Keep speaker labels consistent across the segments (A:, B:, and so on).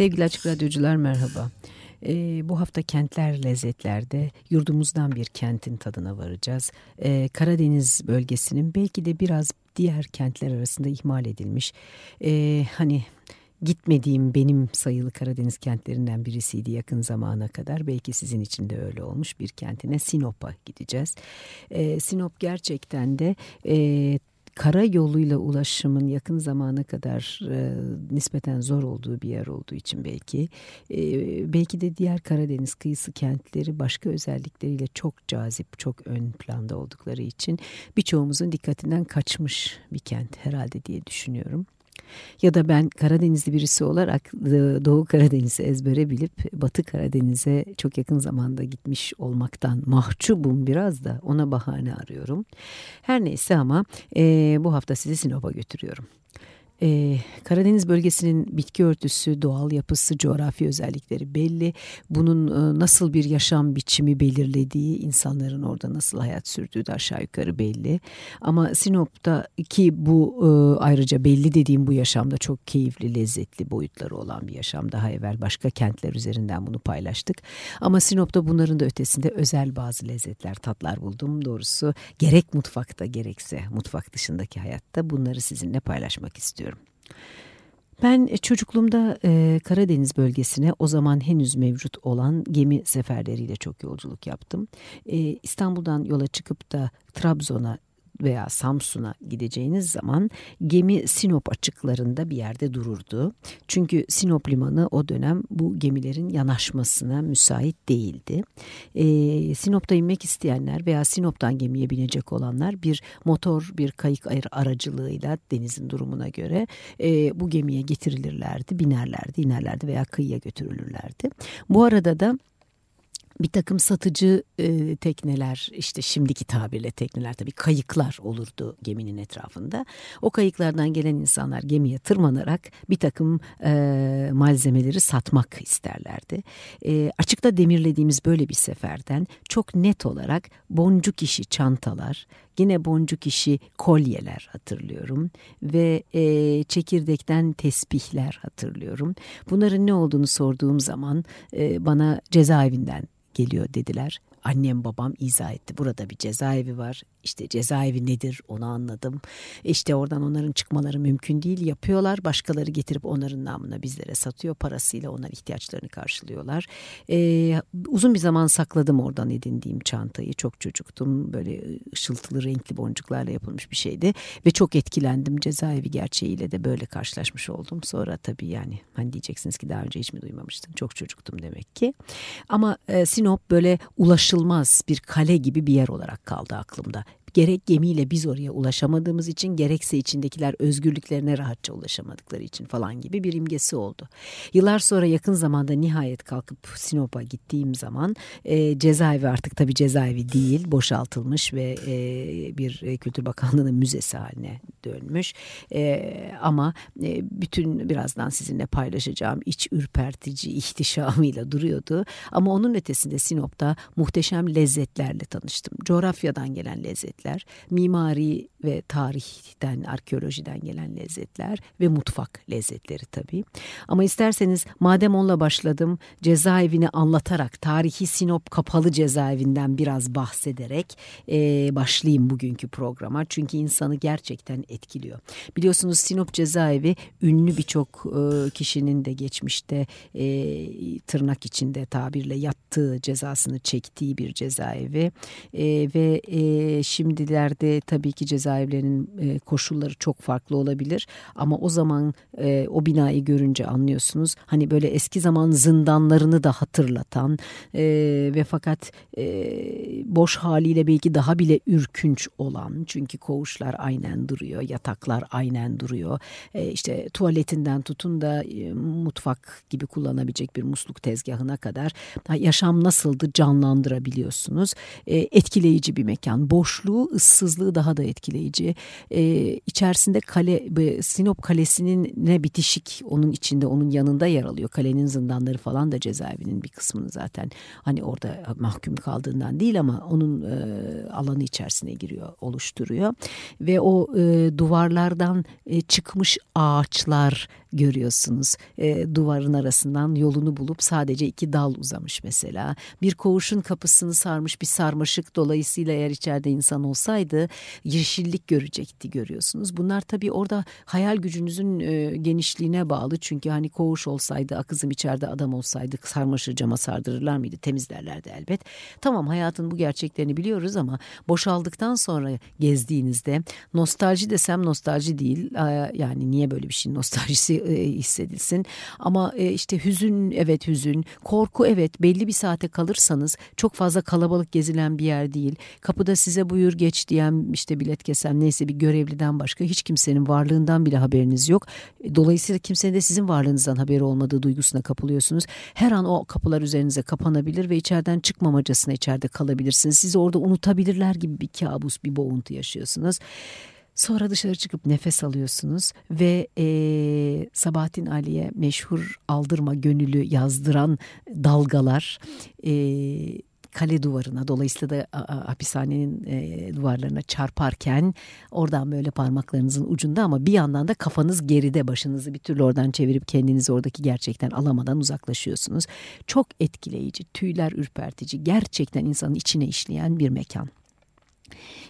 A: Sevgili Açık Radyocular merhaba. Ee, bu hafta Kentler Lezzetler'de yurdumuzdan bir kentin tadına varacağız. Ee, Karadeniz bölgesinin belki de biraz diğer kentler arasında ihmal edilmiş. Ee, hani gitmediğim benim sayılı Karadeniz kentlerinden birisiydi yakın zamana kadar. Belki sizin için de öyle olmuş bir kentine Sinop'a gideceğiz. Ee, Sinop gerçekten de e, kara yoluyla ulaşımın yakın zamana kadar e, nispeten zor olduğu bir yer olduğu için belki e, belki de diğer Karadeniz kıyısı kentleri başka özellikleriyle çok cazip, çok ön planda oldukları için birçoğumuzun dikkatinden kaçmış bir kent herhalde diye düşünüyorum. Ya da ben Karadenizli birisi olarak Doğu Karadeniz'i ezbere bilip Batı Karadeniz'e çok yakın zamanda gitmiş olmaktan mahcubum biraz da ona bahane arıyorum. Her neyse ama e, bu hafta sizi Sinop'a götürüyorum. Ee, Karadeniz bölgesinin bitki örtüsü, doğal yapısı, coğrafi özellikleri belli. Bunun e, nasıl bir yaşam biçimi belirlediği, insanların orada nasıl hayat sürdüğü de aşağı yukarı belli. Ama Sinop'ta ki bu e, ayrıca belli dediğim bu yaşamda çok keyifli, lezzetli boyutları olan bir yaşam. Daha evvel başka kentler üzerinden bunu paylaştık. Ama Sinop'ta bunların da ötesinde özel bazı lezzetler, tatlar buldum. Doğrusu gerek mutfakta gerekse mutfak dışındaki hayatta bunları sizinle paylaşmak istiyorum. Ben çocukluğumda e, Karadeniz bölgesine o zaman henüz mevcut olan gemi seferleriyle çok yolculuk yaptım. E, İstanbul'dan yola çıkıp da Trabzon'a veya Samsun'a gideceğiniz zaman gemi Sinop açıklarında bir yerde dururdu. Çünkü Sinop limanı o dönem bu gemilerin yanaşmasına müsait değildi. Ee, Sinop'ta inmek isteyenler veya Sinop'tan gemiye binecek olanlar bir motor bir kayık aracılığıyla denizin durumuna göre e, bu gemiye getirilirlerdi, binerlerdi, inerlerdi veya kıyıya götürülürlerdi. Bu arada da bir takım satıcı e, tekneler işte şimdiki tabirle tekneler tabii kayıklar olurdu geminin etrafında. O kayıklardan gelen insanlar gemiye tırmanarak bir takım e, malzemeleri satmak isterlerdi. E, açıkta demirlediğimiz böyle bir seferden çok net olarak boncuk işi çantalar, yine boncuk işi kolyeler hatırlıyorum ve e, çekirdekten tesbihler hatırlıyorum. Bunların ne olduğunu sorduğum zaman e, bana cezaevinden geliyor dediler. Annem babam izah etti. Burada bir cezaevi var. İşte cezaevi nedir onu anladım. İşte oradan onların çıkmaları mümkün değil. Yapıyorlar. Başkaları getirip onların namına bizlere satıyor. Parasıyla onlar ihtiyaçlarını karşılıyorlar. Ee, uzun bir zaman sakladım oradan edindiğim çantayı. Çok çocuktum. Böyle ışıltılı renkli boncuklarla yapılmış bir şeydi. Ve çok etkilendim. Cezaevi gerçeğiyle de böyle karşılaşmış oldum. Sonra tabii yani hani diyeceksiniz ki daha önce hiç mi duymamıştın? Çok çocuktum demek ki. Ama e, Sinop böyle ulaşılmaz bir kale gibi bir yer olarak kaldı aklımda gerek gemiyle biz oraya ulaşamadığımız için gerekse içindekiler özgürlüklerine rahatça ulaşamadıkları için falan gibi bir imgesi oldu. Yıllar sonra yakın zamanda nihayet kalkıp Sinop'a gittiğim zaman e, cezaevi artık tabii cezaevi değil boşaltılmış ve e, bir e, Kültür Bakanlığı'nın müzesi haline dönmüş. E, ama e, bütün birazdan sizinle paylaşacağım iç ürpertici ihtişamıyla duruyordu. Ama onun ötesinde Sinop'ta muhteşem lezzetlerle tanıştım. Coğrafyadan gelen lezzet lezzetler, mimari ve tarihten, arkeolojiden gelen lezzetler ve mutfak lezzetleri tabii. Ama isterseniz madem onunla başladım, cezaevini anlatarak, tarihi Sinop Kapalı Cezaevinden biraz bahsederek e, başlayayım bugünkü programa. Çünkü insanı gerçekten etkiliyor. Biliyorsunuz Sinop cezaevi ünlü birçok e, kişinin de geçmişte e, tırnak içinde tabirle yattığı cezasını çektiği bir cezaevi e, ve e, şimdilerde tabii ki cezaevlerinin e, koşulları çok farklı olabilir. Ama o zaman e, o binayı görünce anlıyorsunuz. Hani böyle eski zaman zindanlarını da hatırlatan e, ve fakat boş haliyle belki daha bile ürkünç olan çünkü koğuşlar aynen duruyor yataklar aynen duruyor. E, işte tuvaletinden tutun da mutfak gibi kullanabilecek bir musluk tezgahına kadar yaşam nasıldı canlandırabiliyorsunuz. Etkileyici bir mekan. Boşluğu ıssızlığı daha da etkileyici e, içerisinde kale Sinop Kalesi'nin ne bitişik onun içinde onun yanında yer alıyor kalenin zindanları falan da cezaevinin bir kısmını zaten hani orada mahkum kaldığından değil ama onun e, alanı içerisine giriyor oluşturuyor ve o e, duvarlardan e, çıkmış ağaçlar görüyorsunuz. E, duvarın arasından yolunu bulup sadece iki dal uzamış mesela. Bir koğuşun kapısını sarmış bir sarmaşık dolayısıyla eğer içeride insan olsaydı yeşillik görecekti görüyorsunuz. Bunlar tabii orada hayal gücünüzün e, genişliğine bağlı. Çünkü hani koğuş olsaydı, kızım içeride adam olsaydı sarmaşığı cama sardırırlar mıydı? Temizlerlerdi elbet. Tamam hayatın bu gerçeklerini biliyoruz ama boşaldıktan sonra gezdiğinizde nostalji desem nostalji değil. Yani niye böyle bir şey nostaljisi e, hissedilsin. Ama e, işte hüzün evet hüzün, korku evet belli bir saate kalırsanız çok fazla kalabalık gezilen bir yer değil. Kapıda size buyur geç diyen işte bilet kesen neyse bir görevliden başka hiç kimsenin varlığından bile haberiniz yok. E, dolayısıyla kimsenin de sizin varlığınızdan haberi olmadığı duygusuna kapılıyorsunuz. Her an o kapılar üzerinize kapanabilir ve içeriden çıkmamacasına içeride kalabilirsiniz. Sizi orada unutabilirler gibi bir kabus, bir boğuntu yaşıyorsunuz. Sonra dışarı çıkıp nefes alıyorsunuz ve e, Sabahattin Ali'ye meşhur aldırma gönülü yazdıran dalgalar e, kale duvarına dolayısıyla da hapishanenin e, duvarlarına çarparken oradan böyle parmaklarınızın ucunda ama bir yandan da kafanız geride başınızı bir türlü oradan çevirip kendinizi oradaki gerçekten alamadan uzaklaşıyorsunuz. Çok etkileyici, tüyler ürpertici, gerçekten insanın içine işleyen bir mekan.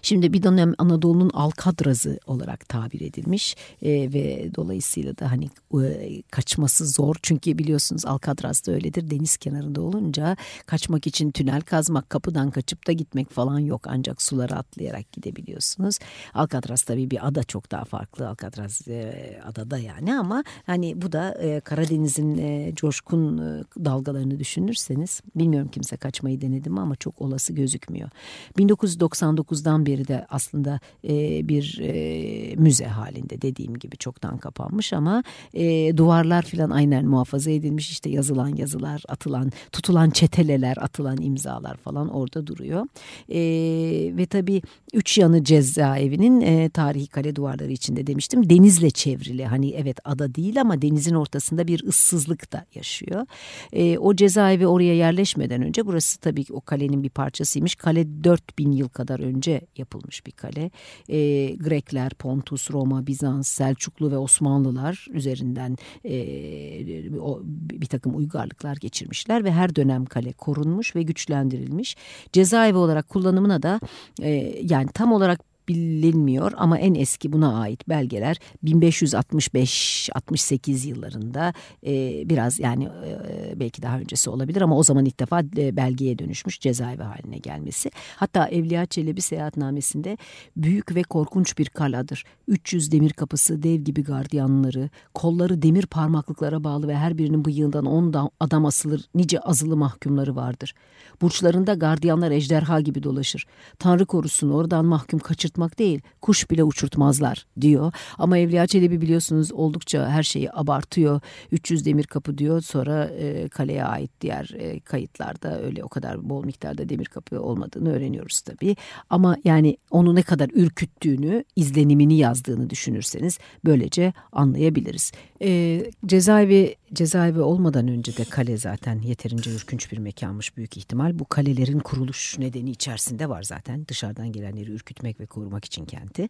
A: Şimdi bir dönem Anadolu'nun Alkadrazı olarak tabir edilmiş e, ve dolayısıyla da hani e, kaçması zor. Çünkü biliyorsunuz Alkadraz da öyledir. Deniz kenarında olunca kaçmak için tünel kazmak, kapıdan kaçıp da gitmek falan yok. Ancak suları atlayarak gidebiliyorsunuz. Alkadraz tabii bir ada çok daha farklı. Alkadraz e, adada yani ama hani bu da e, Karadeniz'in e, coşkun e, dalgalarını düşünürseniz bilmiyorum kimse kaçmayı denedim ama çok olası gözükmüyor. 1999'dan beri beri de aslında e, bir e, müze halinde dediğim gibi çoktan kapanmış ama e, duvarlar filan aynen muhafaza edilmiş. İşte yazılan yazılar atılan tutulan çeteleler atılan imzalar falan orada duruyor. E, ve tabii üç yanı cezaevinin e, tarihi kale duvarları içinde demiştim. Denizle çevrili hani evet ada değil ama denizin ortasında bir ıssızlık da yaşıyor. E, o cezaevi oraya yerleşmeden önce burası tabii o kalenin bir parçasıymış. Kale 4000 yıl kadar önce yapılmış bir kale. E, Grekler, Pontus, Roma, Bizans, Selçuklu ve Osmanlılar üzerinden e, o, bir takım uygarlıklar geçirmişler ve her dönem kale korunmuş ve güçlendirilmiş. Cezaevi olarak kullanımına da e, yani tam olarak bilinmiyor ama en eski buna ait belgeler 1565-68 yıllarında e, biraz yani e, belki daha öncesi olabilir ama o zaman ilk defa e, belgeye dönüşmüş cezaevi haline gelmesi. Hatta Evliya Çelebi seyahatnamesinde büyük ve korkunç bir kaladır. 300 demir kapısı, dev gibi gardiyanları, kolları demir parmaklıklara bağlı ve her birinin bıyığından 10 adam asılır nice azılı mahkumları vardır. Burçlarında gardiyanlar ejderha gibi dolaşır. Tanrı korusun oradan mahkum kaçırtma uçurtmak değil, kuş bile uçurtmazlar diyor. Ama Evliya Çelebi biliyorsunuz oldukça her şeyi abartıyor. 300 demir kapı diyor sonra e, kaleye ait diğer e, kayıtlarda öyle o kadar bol miktarda demir kapı olmadığını öğreniyoruz tabii. Ama yani onu ne kadar ürküttüğünü, izlenimini yazdığını düşünürseniz böylece anlayabiliriz. E, cezaevi cezaevi olmadan önce de kale zaten yeterince ürkünç bir mekanmış büyük ihtimal. Bu kalelerin kuruluş nedeni içerisinde var zaten dışarıdan gelenleri ürkütmek ve korumak için kenti.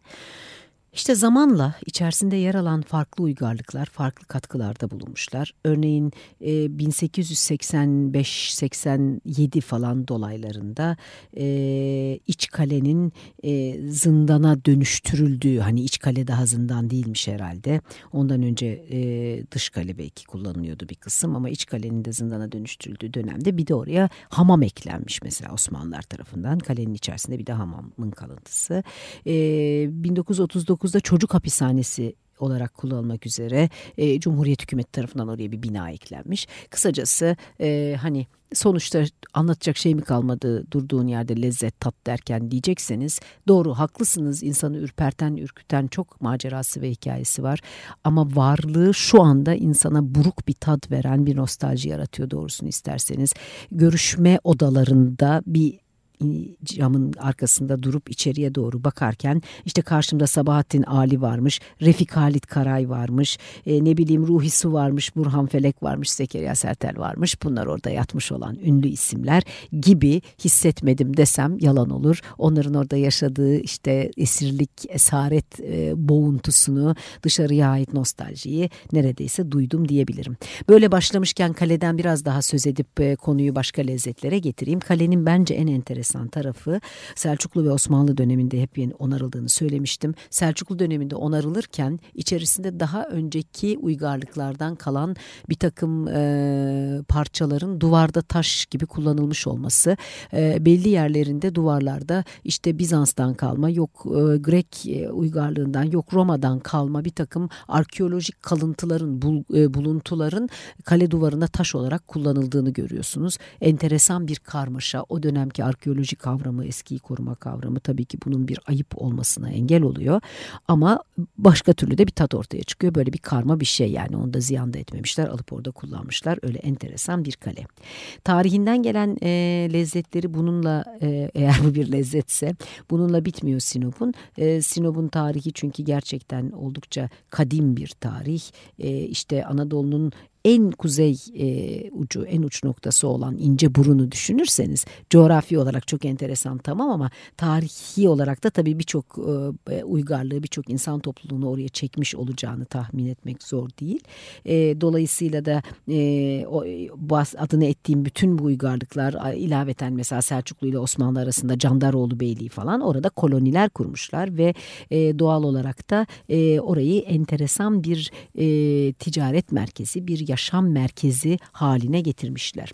A: İşte zamanla içerisinde yer alan farklı uygarlıklar farklı katkılarda bulunmuşlar. Örneğin 1885-87 e, falan dolaylarında e, iç kalenin e, zindana dönüştürüldüğü hani iç kale daha zindan değilmiş herhalde. Ondan önce dış kale belki kullanılıyordu bir kısım ama iç kalenin de zindana dönüştürüldüğü dönemde bir de oraya hamam eklenmiş mesela Osmanlılar tarafından. Kalenin içerisinde bir de hamamın kalıntısı. 1939 1949'da çocuk hapishanesi olarak kullanılmak üzere e, Cumhuriyet hükümeti tarafından oraya bir bina eklenmiş. Kısacası e, hani sonuçta anlatacak şey mi kalmadı? Durduğun yerde lezzet tat derken diyecekseniz doğru haklısınız. İnsanı ürperten ürküten çok macerası ve hikayesi var. Ama varlığı şu anda insana buruk bir tat veren bir nostalji yaratıyor doğrusunu isterseniz. Görüşme odalarında bir camın arkasında durup içeriye doğru bakarken işte karşımda Sabahattin Ali varmış, Refik Halit Karay varmış, e, ne bileyim Ruhi Su varmış, Burhan Felek varmış, Zekeriya Sertel varmış. Bunlar orada yatmış olan ünlü isimler gibi hissetmedim desem yalan olur. Onların orada yaşadığı işte esirlik, esaret e, boğuntusunu, dışarıya ait nostaljiyi neredeyse duydum diyebilirim. Böyle başlamışken kaleden biraz daha söz edip e, konuyu başka lezzetlere getireyim. Kalenin bence en enteresan enteresan tarafı Selçuklu ve Osmanlı döneminde hep yeni onarıldığını söylemiştim. Selçuklu döneminde onarılırken içerisinde daha önceki uygarlıklardan kalan bir takım e, parçaların duvarda taş gibi kullanılmış olması e, belli yerlerinde duvarlarda işte Bizans'tan kalma yok e, Grek uygarlığından yok Roma'dan kalma bir takım arkeolojik kalıntıların bul, e, buluntuların kale duvarında taş olarak kullanıldığını görüyorsunuz. Enteresan bir karmaşa o dönemki arkeoloji arkeoloji kavramı, eskiyi koruma kavramı tabii ki bunun bir ayıp olmasına engel oluyor. Ama başka türlü de bir tat ortaya çıkıyor. Böyle bir karma bir şey yani onu da ziyan da etmemişler. Alıp orada kullanmışlar. Öyle enteresan bir kale. Tarihinden gelen e, lezzetleri bununla e, eğer bu bir lezzetse bununla bitmiyor Sinop'un. E, Sinop'un tarihi çünkü gerçekten oldukça kadim bir tarih. E, işte Anadolu'nun en kuzey e, ucu, en uç noktası olan ince burunu düşünürseniz coğrafi olarak çok enteresan tamam ama tarihi olarak da tabii birçok e, uygarlığı, birçok insan topluluğunu oraya çekmiş olacağını tahmin etmek zor değil. E, dolayısıyla da e, o, bas, adını ettiğim bütün bu uygarlıklar ilaveten mesela Selçuklu ile Osmanlı arasında Candaroğlu Beyliği falan orada koloniler kurmuşlar ve e, doğal olarak da e, orayı enteresan bir e, ticaret merkezi, bir yaşam merkezi haline getirmişler.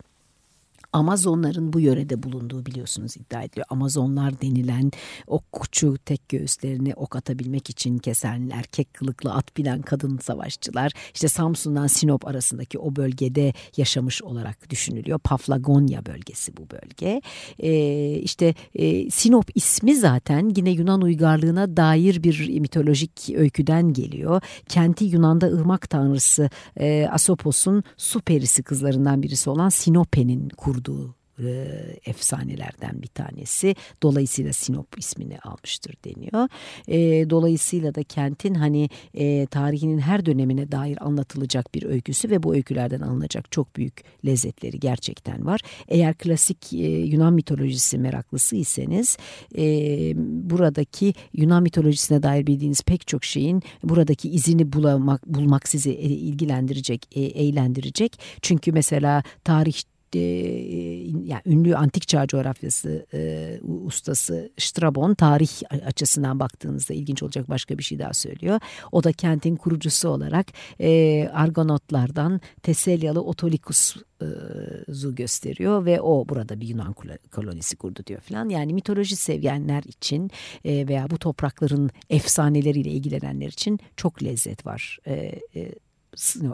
A: Amazonların bu yörede bulunduğu biliyorsunuz iddia ediliyor. Amazonlar denilen okçu tek göğüslerini ok atabilmek için kesen erkek kılıklı at bilen kadın savaşçılar işte Samsun'dan Sinop arasındaki o bölgede yaşamış olarak düşünülüyor. Paflagonya bölgesi bu bölge. Ee, işte e, Sinop ismi zaten yine Yunan uygarlığına dair bir mitolojik öyküden geliyor. Kenti Yunan'da ırmak tanrısı e, Asopos'un su perisi kızlarından birisi olan Sinope'nin kurduğu kurduğu e, efsanelerden bir tanesi. Dolayısıyla Sinop ismini almıştır deniyor. E, dolayısıyla da kentin hani e, tarihinin her dönemine dair anlatılacak bir öyküsü ve bu öykülerden alınacak çok büyük lezzetleri gerçekten var. Eğer klasik e, Yunan mitolojisi meraklısıysanız e, buradaki Yunan mitolojisine dair bildiğiniz pek çok şeyin buradaki izini bulamak, bulmak sizi e, ilgilendirecek, e, eğlendirecek. Çünkü mesela tarih e, yani ünlü antik çağ coğrafyası e, ustası Strabon tarih açısından baktığınızda ilginç olacak başka bir şey daha söylüyor. O da kentin kurucusu olarak e, Argonotlardan Teselyalı Otolicus'u gösteriyor ve o burada bir Yunan kolonisi kurdu diyor falan. Yani mitoloji sevyenler için e, veya bu toprakların efsaneleriyle ilgilenenler için çok lezzet var.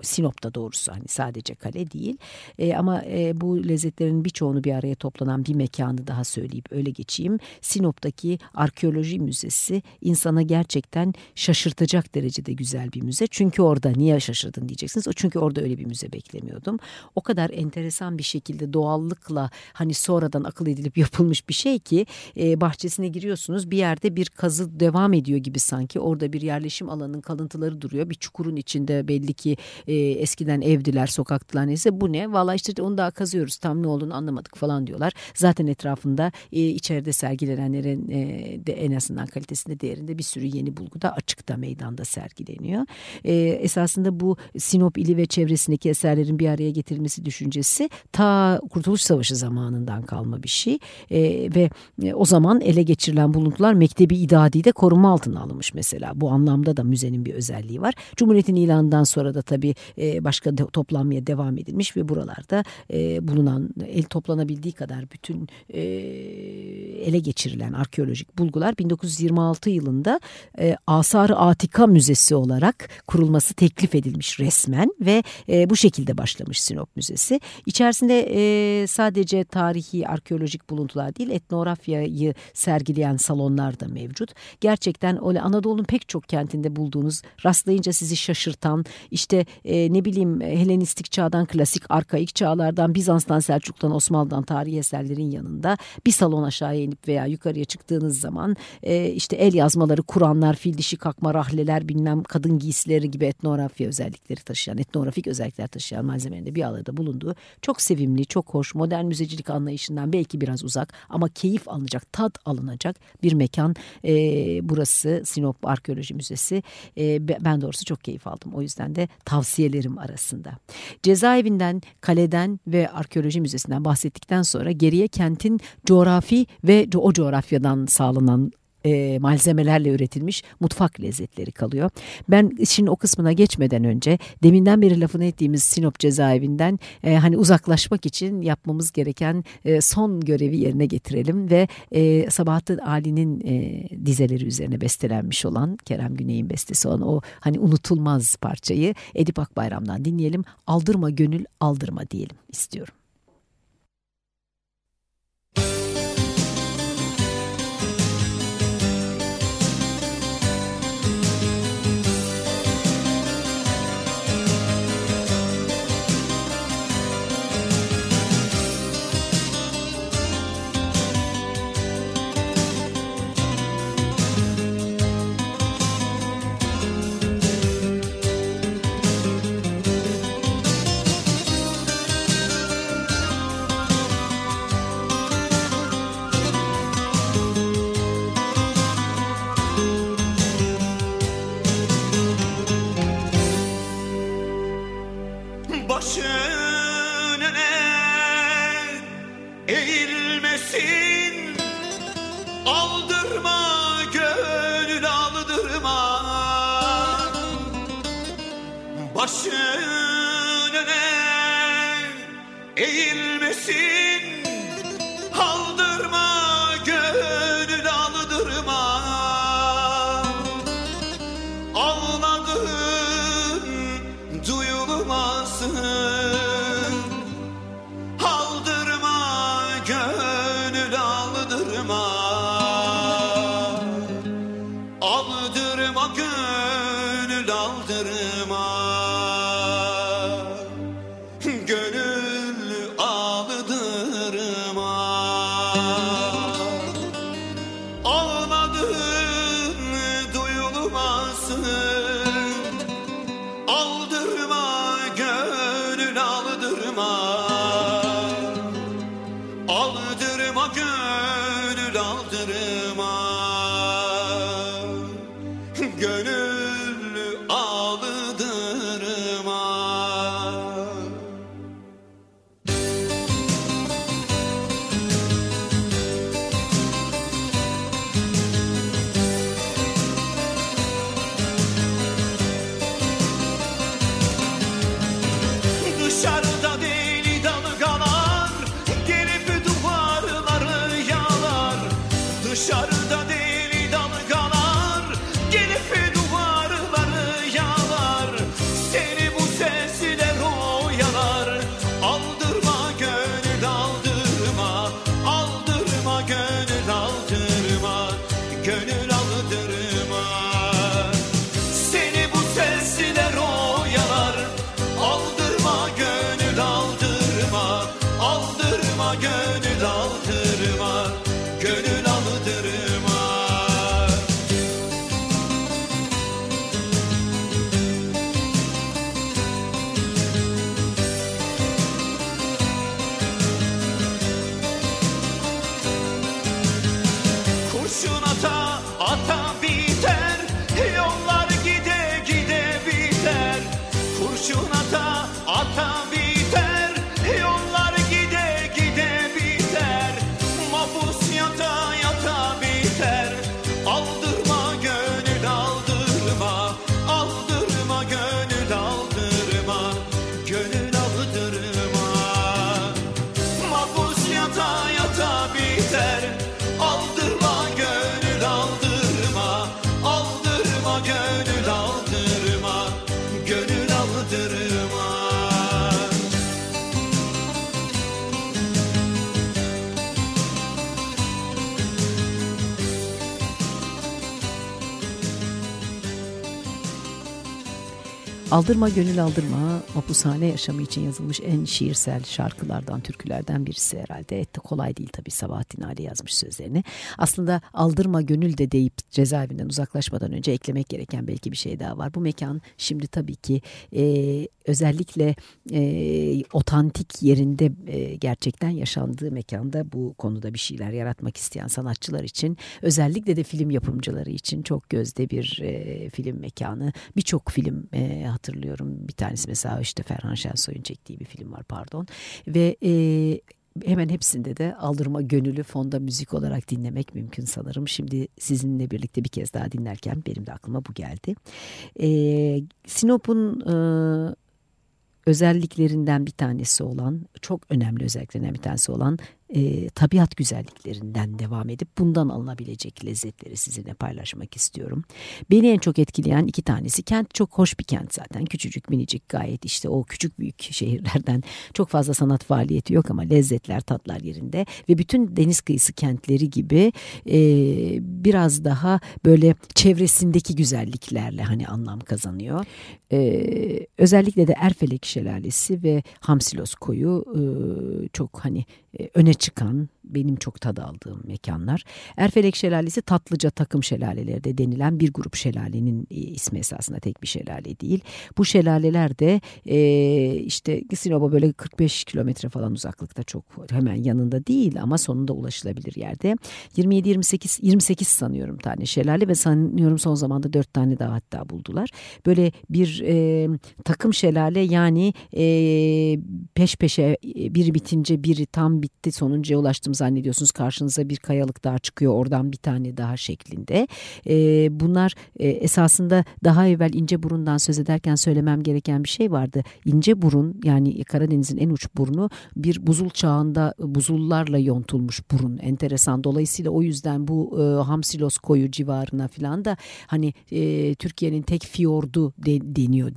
A: Sinop'ta doğrusu hani sadece kale değil e, ama e, bu lezzetlerin birçoğunu bir araya toplanan bir mekanı daha söyleyip öyle geçeyim. Sinop'taki arkeoloji müzesi insana gerçekten şaşırtacak derecede güzel bir müze. Çünkü orada niye şaşırdın diyeceksiniz. O çünkü orada öyle bir müze beklemiyordum. O kadar enteresan bir şekilde doğallıkla hani sonradan akıl edilip yapılmış bir şey ki e, bahçesine giriyorsunuz bir yerde bir kazı devam ediyor gibi sanki orada bir yerleşim alanının kalıntıları duruyor. Bir çukurun içinde belli ki E, eskiden evdiler, sokaktılar neyse bu ne? Valla işte onu daha kazıyoruz tam ne olduğunu anlamadık falan diyorlar. Zaten etrafında e, içeride sergilenenlerin e, de en azından kalitesinde değerinde bir sürü yeni bulgu da açıkta meydanda sergileniyor. E, esasında bu Sinop ili ve çevresindeki eserlerin bir araya getirilmesi düşüncesi ta Kurtuluş Savaşı zamanından kalma bir şey. E, ve e, o zaman ele geçirilen buluntular Mektebi İdadi'de koruma altına alınmış mesela. Bu anlamda da müzenin bir özelliği var. Cumhuriyet'in ilanından sonra da tabii e, başka toplanmaya devam edilmiş ve buralarda e, bulunan el toplanabildiği kadar bütün e, ele geçirilen arkeolojik bulgular 1926 yılında Asar-ı Atika Müzesi olarak kurulması teklif edilmiş resmen ve bu şekilde başlamış Sinop Müzesi. İçerisinde sadece tarihi arkeolojik buluntular değil etnografyayı sergileyen salonlar da mevcut. Gerçekten öyle Anadolu'nun pek çok kentinde bulduğunuz rastlayınca sizi şaşırtan işte e, ne bileyim Helenistik çağdan klasik arkaik çağlardan Bizans'tan Selçuk'tan Osmanlı'dan tarihi eserlerin yanında bir salon aşağıya inip veya yukarıya çıktığınız zaman e, işte el yazmaları, Kur'anlar, fil dişi kakma, rahleler bilmem kadın giysileri gibi etnografya özellikleri taşıyan, etnografik özellikler taşıyan malzemelerin de bir alanda bulunduğu çok sevimli, çok hoş, modern müzecilik anlayışından belki biraz uzak ama keyif alınacak, tad alınacak bir mekan e, burası Sinop Arkeoloji Müzesi. E, ben doğrusu çok keyif aldım. O yüzden de tavsiyelerim arasında. Cezaevinden, kaleden ve arkeoloji müzesinden bahsettikten sonra geriye kentin coğrafi ve o coğrafyadan sağlanan e, malzemelerle üretilmiş mutfak lezzetleri kalıyor. Ben işin o kısmına geçmeden önce deminden beri lafını ettiğimiz Sinop cezaevinden e, hani uzaklaşmak için yapmamız gereken e, son görevi yerine getirelim ve e, Sabahattin Ali'nin e, dizeleri üzerine bestelenmiş olan Kerem Güney'in bestesi olan o hani unutulmaz parçayı Edip Akbayram'dan dinleyelim. Aldırma gönül aldırma diyelim istiyorum.
B: Gönül aldırma Gönül aldırma
A: Aldırma Gönül Aldırma mapushane yaşamı için yazılmış en şiirsel şarkılardan, türkülerden birisi herhalde. Et de kolay değil tabii Sabahattin Ali yazmış sözlerini. Aslında Aldırma Gönül de deyip cezaevinden uzaklaşmadan önce eklemek gereken belki bir şey daha var. Bu mekan şimdi tabii ki e, özellikle e, otantik yerinde e, gerçekten yaşandığı mekanda bu konuda bir şeyler yaratmak isteyen sanatçılar için özellikle de film yapımcıları için çok gözde bir e, film mekanı. Birçok film e, hatırlıyorum. Bir tanesi mesela işte Ferhan Şensoy'un çektiği bir film var pardon. Ve e, hemen hepsinde de aldırma gönülü fonda müzik olarak dinlemek mümkün sanırım. Şimdi sizinle birlikte bir kez daha dinlerken benim de aklıma bu geldi. E, Sinop'un e, özelliklerinden bir tanesi olan, çok önemli özelliklerinden bir tanesi olan e, tabiat güzelliklerinden devam edip bundan alınabilecek lezzetleri sizinle paylaşmak istiyorum. Beni en çok etkileyen iki tanesi kent çok hoş bir kent zaten küçücük minicik gayet işte o küçük büyük şehirlerden çok fazla sanat faaliyeti yok ama lezzetler tatlar yerinde ve bütün deniz kıyısı kentleri gibi e, biraz daha böyle çevresindeki güzelliklerle hani anlam kazanıyor. E, özellikle de Erfelek Şelalesi ve Hamsilos Koyu e, çok hani öne çıkan benim çok tad aldığım mekanlar. Erfelek Şelalesi Tatlıca takım şelaleleri de denilen bir grup şelalenin e, ismi esasında tek bir şelale değil. Bu şelaleler de e, işte Sinop'a böyle 45 kilometre falan uzaklıkta çok hemen yanında değil ama sonunda ulaşılabilir yerde. 27-28 28 sanıyorum tane şelale ve sanıyorum son zamanda 4 tane daha hatta buldular. Böyle bir e, takım şelale yani e, peş peşe e, biri bitince biri tam bitti sonuncuya ulaştım zannediyorsunuz karşınıza bir kayalık daha çıkıyor oradan bir tane daha şeklinde. E, bunlar e, esasında daha evvel ince burundan söz ederken söylemem gereken bir şey vardı. İnce burun yani Karadeniz'in en uç burnu bir buzul çağında buzullarla yontulmuş burun enteresan. Dolayısıyla o yüzden bu e, Hamsilos koyu civarına falan da hani e, Türkiye'nin tek fiyordu de, deniyor.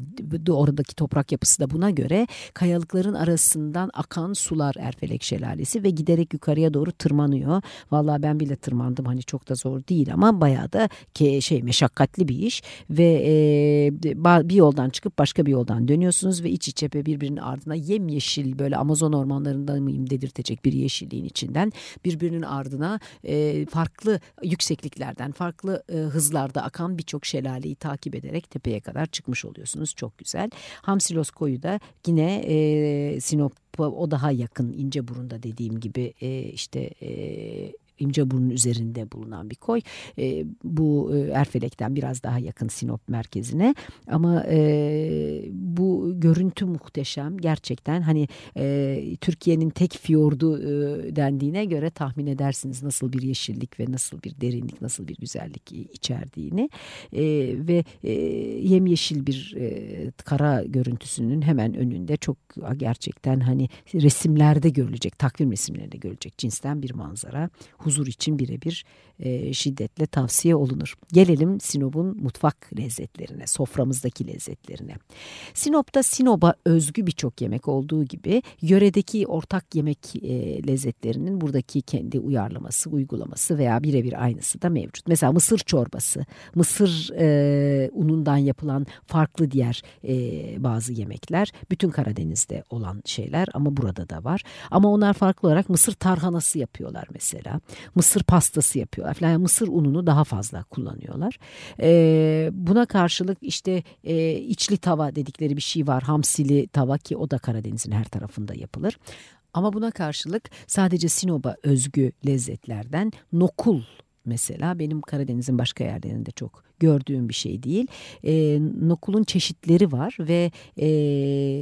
A: Oradaki toprak yapısı da buna göre kayalıkların arasından akan sular Erfelek Şelalesi ve giderek yukarıya doğru tırmanıyor. Vallahi ben bile tırmandım hani çok da zor değil ama bayağı da şey meşakkatli bir iş ve e, bir yoldan çıkıp başka bir yoldan dönüyorsunuz ve iç içe birbirinin ardına yemyeşil böyle Amazon ormanlarında mıyım dedirtecek bir yeşilliğin içinden birbirinin ardına e, farklı yüksekliklerden farklı e, hızlarda akan birçok şelaleyi takip ederek tepeye kadar çıkmış oluyorsunuz. Çok güzel. Hamsilos koyu da yine e, Sinop o daha yakın ince burunda dediğim gibi e, işte e, İmceburnu'nun üzerinde bulunan bir koy. E, bu e, Erfelek'ten biraz daha yakın Sinop merkezine. Ama e, bu görüntü muhteşem. Gerçekten hani e, Türkiye'nin tek fiyordu e, dendiğine göre tahmin edersiniz nasıl bir yeşillik ve nasıl bir derinlik nasıl bir güzellik içerdiğini. E, ve e, yemyeşil bir e, kara görüntüsünün hemen önünde çok gerçekten hani resimlerde görülecek takvim resimlerinde görülecek cinsten bir manzara huzur için birebir e, şiddetle tavsiye olunur. Gelelim Sinop'un mutfak lezzetlerine, soframızdaki lezzetlerine. Sinop'ta Sinop'a özgü birçok yemek olduğu gibi yöredeki ortak yemek e, lezzetlerinin buradaki kendi uyarlaması, uygulaması veya birebir aynısı da mevcut. Mesela mısır çorbası, mısır e, unundan yapılan farklı diğer e, bazı yemekler. Bütün Karadeniz'de olan şeyler ama burada da var. Ama onlar farklı olarak mısır tarhanası yapıyorlar mesela. Mısır pastası yapıyorlar kullanıyorlar falan. Yani mısır ununu daha fazla kullanıyorlar. E, buna karşılık işte e, içli tava dedikleri bir şey var. Hamsili tava ki o da Karadeniz'in her tarafında yapılır. Ama buna karşılık sadece Sinop'a özgü lezzetlerden nokul mesela benim Karadeniz'in başka yerlerinde çok gördüğüm bir şey değil. E, nokulun çeşitleri var ve e,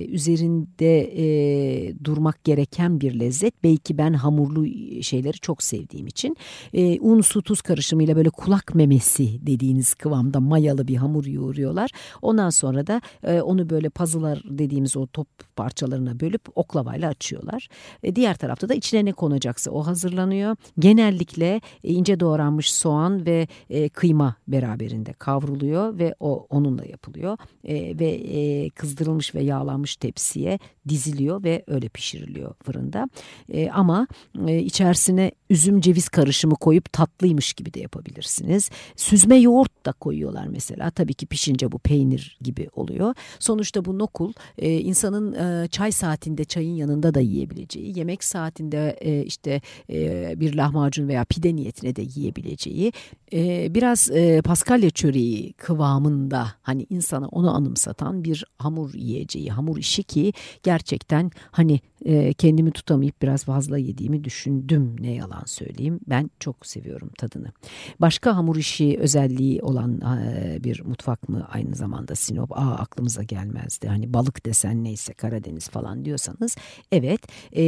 A: üzerinde e, durmak gereken bir lezzet. Belki ben hamurlu şeyleri çok sevdiğim için e, un su tuz karışımıyla böyle kulak memesi dediğiniz kıvamda mayalı bir hamur yoğuruyorlar. Ondan sonra da e, onu böyle puzzle'lar dediğimiz o top parçalarına bölüp oklavayla açıyorlar. E, diğer tarafta da içine ne konacaksa o hazırlanıyor. Genellikle e, ince doğranmış soğan ve e, kıyma beraberinde kavruluyor ve o onunla yapılıyor. E, ve e, kızdırılmış ve yağlanmış tepsiye diziliyor ve öyle pişiriliyor fırında. E, ama e, içerisine üzüm ceviz karışımı koyup tatlıymış gibi de yapabilirsiniz. Süzme yoğurt da koyuyorlar mesela. Tabii ki pişince bu peynir gibi oluyor. Sonuçta bu nokul e, insanın e, çay saatinde çayın yanında da yiyebileceği, yemek saatinde e, işte e, bir lahmacun veya pide niyetine de yiyebileceği e, biraz e, paskalya çöreği kıvamında hani insana onu anımsatan bir hamur yiyeceği, hamur işi ki gerçekten hani e, kendimi tutamayıp biraz fazla yediğimi düşündüm ne yalan söyleyeyim. Ben çok seviyorum tadını. Başka hamur işi özelliği olan e, bir mutfak mı aynı zamanda Sinop? Aa aklımıza gelmezdi. Hani balık desen neyse Karadeniz falan diyorsanız evet e,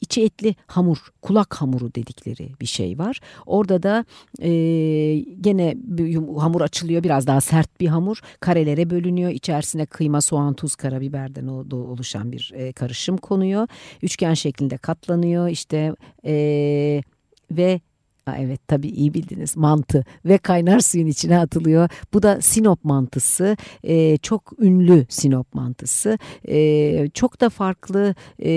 A: içi etli hamur kulak hamuru dedikleri bir şey var. Orada da e, gene hamur açılıyor biraz daha sert bir hamur karelere bölünüyor. İçerisine kıyma, soğan, tuz, karabiberden oluşan bir e, karışım konuyor. Üçgen şeklinde katlanıyor işte e, ve Ha, evet tabii iyi bildiniz mantı ve kaynar suyun içine atılıyor. Bu da Sinop mantısı ee, çok ünlü Sinop mantısı ee, çok da farklı e,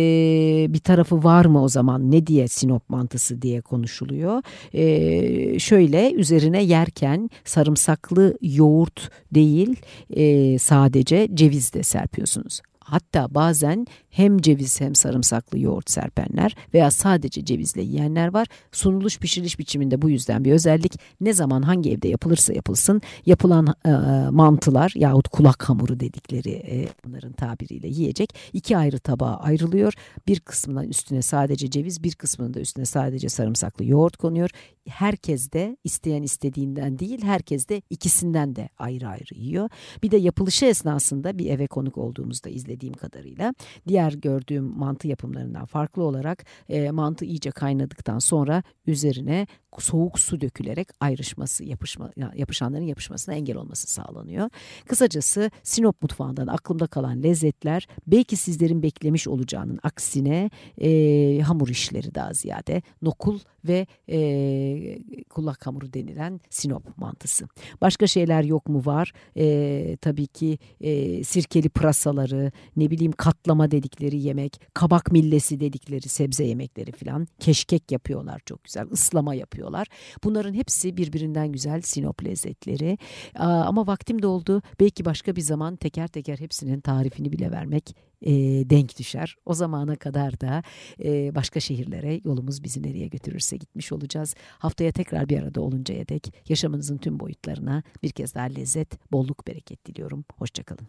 A: bir tarafı var mı o zaman ne diye Sinop mantısı diye konuşuluyor. Ee, şöyle üzerine yerken sarımsaklı yoğurt değil e, sadece ceviz de serpiyorsunuz. Hatta bazen hem ceviz hem sarımsaklı yoğurt serpenler veya sadece cevizle yiyenler var. Sunuluş pişiriliş biçiminde bu yüzden bir özellik. Ne zaman hangi evde yapılırsa yapılsın yapılan e, mantılar yahut kulak hamuru dedikleri e, bunların tabiriyle yiyecek iki ayrı tabağa ayrılıyor. Bir kısmından üstüne sadece ceviz bir kısmının da üstüne sadece sarımsaklı yoğurt konuyor. Herkes de isteyen istediğinden değil herkes de ikisinden de ayrı ayrı yiyor. Bir de yapılışı esnasında bir eve konuk olduğumuzda izlediğim kadarıyla diğer gördüğüm mantı yapımlarından farklı olarak e, mantı iyice kaynadıktan sonra üzerine soğuk su dökülerek ayrışması, yapışma, yapışanların yapışmasına engel olması sağlanıyor. Kısacası Sinop mutfağından aklımda kalan lezzetler belki sizlerin beklemiş olacağının aksine e, hamur işleri daha ziyade nokul ve e, kulak hamuru denilen Sinop mantısı. Başka şeyler yok mu var? E, tabii ki e, sirkeli pırasaları, ne bileyim katlama dedikleri yemek, kabak millesi dedikleri sebze yemekleri falan, keşkek yapıyorlar çok güzel, ıslama yapıyorlar. Bunların hepsi birbirinden güzel Sinop lezzetleri. Ama vaktim doldu. Belki başka bir zaman teker teker hepsinin tarifini bile vermek e, denk düşer. O zamana kadar da e, başka şehirlere yolumuz bizi nereye götürürse gitmiş olacağız. Haftaya tekrar bir arada oluncaya dek yaşamınızın tüm boyutlarına bir kez daha lezzet, bolluk, bereket diliyorum. Hoşçakalın.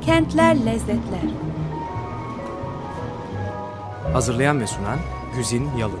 B: Kentler Lezzetler
C: Hazırlayan ve sunan Güzin Yalın